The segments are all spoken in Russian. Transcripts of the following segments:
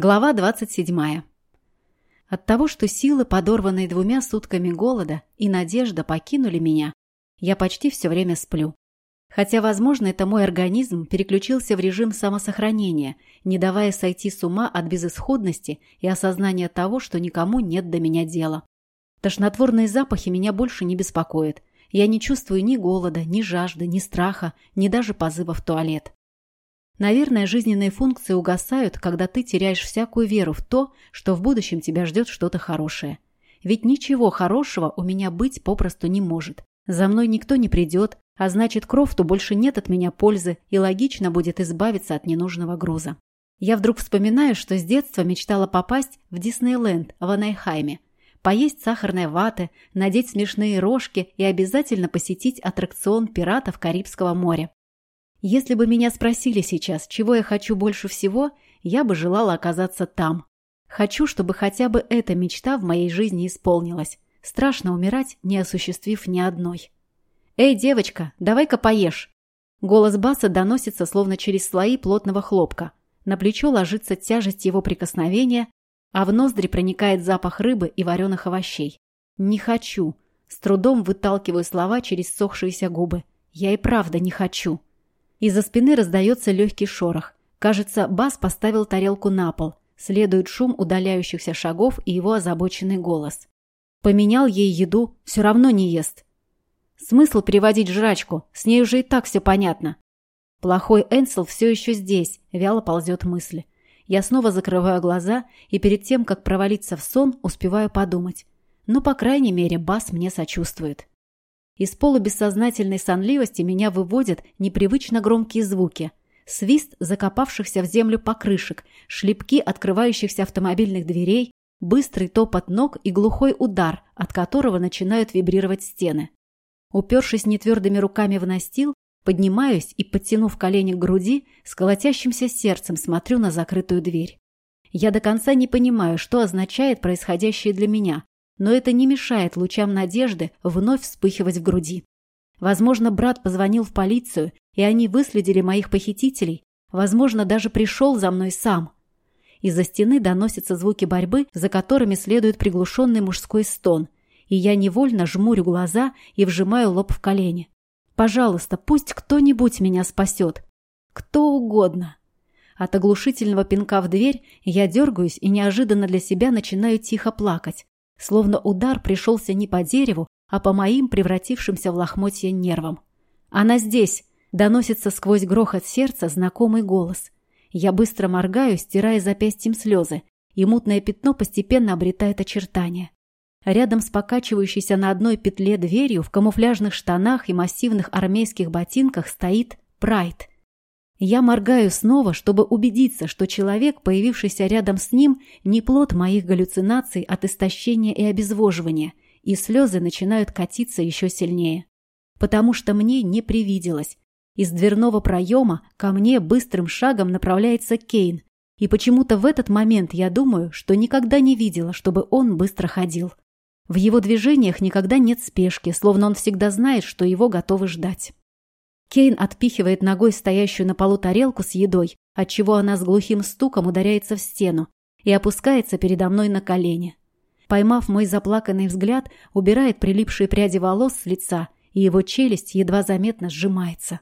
Глава 27. От того, что силы, подорванные двумя сутками голода, и надежда покинули меня, я почти все время сплю. Хотя, возможно, это мой организм переключился в режим самосохранения, не давая сойти с ума от безысходности и осознания того, что никому нет до меня дела. Тошнотворные запахи меня больше не беспокоят. Я не чувствую ни голода, ни жажды, ни страха, ни даже позыва в туалет. Наверное, жизненные функции угасают, когда ты теряешь всякую веру в то, что в будущем тебя ждет что-то хорошее. Ведь ничего хорошего у меня быть попросту не может. За мной никто не придет, а значит, Крофту больше нет от меня пользы, и логично будет избавиться от ненужного груза. Я вдруг вспоминаю, что с детства мечтала попасть в Диснейленд в Анайхайме, поесть сахарной ваты, надеть смешные рожки и обязательно посетить аттракцион пиратов Карибского моря. Если бы меня спросили сейчас, чего я хочу больше всего, я бы желала оказаться там. Хочу, чтобы хотя бы эта мечта в моей жизни исполнилась. Страшно умирать, не осуществив ни одной. «Эй, девочка, давай-ка поешь!» Голос Баса доносится словно через слои плотного хлопка. На плечо ложится тяжесть его прикосновения, а в ноздри проникает запах рыбы и вареных овощей. «Не хочу!» С трудом выталкиваю слова через сохшиеся губы. «Я и правда не хочу!» Из-за спины раздается легкий шорох. Кажется, Бас поставил тарелку на пол. Следует шум удаляющихся шагов и его озабоченный голос. Поменял ей еду, все равно не ест. Смысл переводить жрачку, с ней уже и так все понятно. Плохой Энсел все еще здесь, вяло ползет мысль. Я снова закрываю глаза и перед тем, как провалиться в сон, успеваю подумать. Ну, по крайней мере, Бас мне сочувствует. Из полубессознательной сонливости меня выводят непривычно громкие звуки. Свист закопавшихся в землю покрышек, шлепки открывающихся автомобильных дверей, быстрый топот ног и глухой удар, от которого начинают вибрировать стены. Упершись нетвердыми руками в настил, поднимаюсь и, подтянув колени к груди, с колотящимся сердцем смотрю на закрытую дверь. Я до конца не понимаю, что означает происходящее для меня, но это не мешает лучам надежды вновь вспыхивать в груди. Возможно, брат позвонил в полицию, и они выследили моих похитителей. Возможно, даже пришел за мной сам. Из-за стены доносятся звуки борьбы, за которыми следует приглушенный мужской стон, и я невольно жмурю глаза и вжимаю лоб в колени. Пожалуйста, пусть кто-нибудь меня спасет. Кто угодно. От оглушительного пинка в дверь я дергаюсь и неожиданно для себя начинаю тихо плакать. Словно удар пришелся не по дереву, а по моим превратившимся в лохмотья нервам. «Она здесь!» — доносится сквозь грохот сердца знакомый голос. Я быстро моргаю, стирая запястьем слезы, и мутное пятно постепенно обретает очертания. Рядом с покачивающейся на одной петле дверью в камуфляжных штанах и массивных армейских ботинках стоит Прайд — я моргаю снова, чтобы убедиться, что человек, появившийся рядом с ним, не плод моих галлюцинаций от истощения и обезвоживания, и слезы начинают катиться еще сильнее. Потому что мне не привиделось. Из дверного проема ко мне быстрым шагом направляется Кейн, и почему-то в этот момент я думаю, что никогда не видела, чтобы он быстро ходил. В его движениях никогда нет спешки, словно он всегда знает, что его готовы ждать. Кейн отпихивает ногой стоящую на полу тарелку с едой, отчего она с глухим стуком ударяется в стену и опускается передо мной на колени. Поймав мой заплаканный взгляд, убирает прилипшие пряди волос с лица, и его челюсть едва заметно сжимается.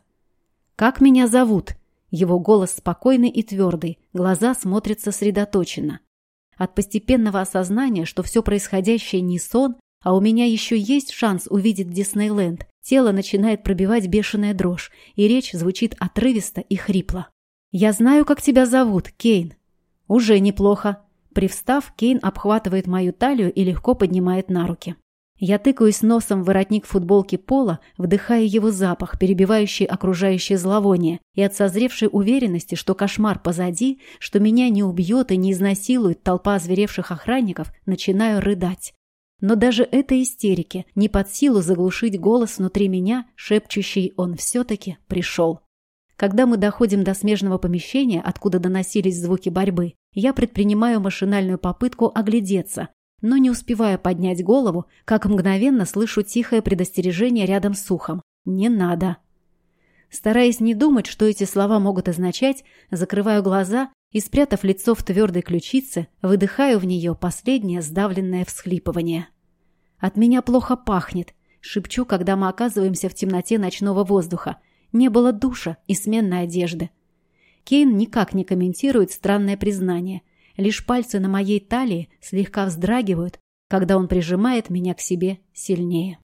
«Как меня зовут?» Его голос спокойный и твердый, глаза смотрят сосредоточенно. От постепенного осознания, что все происходящее не сон, а у меня еще есть шанс увидеть Диснейленд, Тело начинает пробивать бешеная дрожь, и речь звучит отрывисто и хрипло. «Я знаю, как тебя зовут, Кейн». «Уже неплохо». Привстав, Кейн обхватывает мою талию и легко поднимает на руки. Я тыкаюсь носом в воротник футболки Пола, вдыхая его запах, перебивающий окружающее зловоние, и от созревшей уверенности, что кошмар позади, что меня не убьет и не изнасилует толпа озверевших охранников, начинаю рыдать. Но даже этой истерики не под силу заглушить голос внутри меня, шепчущий «он все-таки пришел». Когда мы доходим до смежного помещения, откуда доносились звуки борьбы, я предпринимаю машинальную попытку оглядеться, но не успеваю поднять голову, как мгновенно слышу тихое предостережение рядом с ухом. «Не надо». Стараясь не думать, что эти слова могут означать, закрываю глаза и, спрятав лицо в твердой ключице, выдыхаю в нее последнее сдавленное всхлипывание. «От меня плохо пахнет», — шепчу, когда мы оказываемся в темноте ночного воздуха. Не было душа и сменной одежды. Кейн никак не комментирует странное признание. Лишь пальцы на моей талии слегка вздрагивают, когда он прижимает меня к себе сильнее.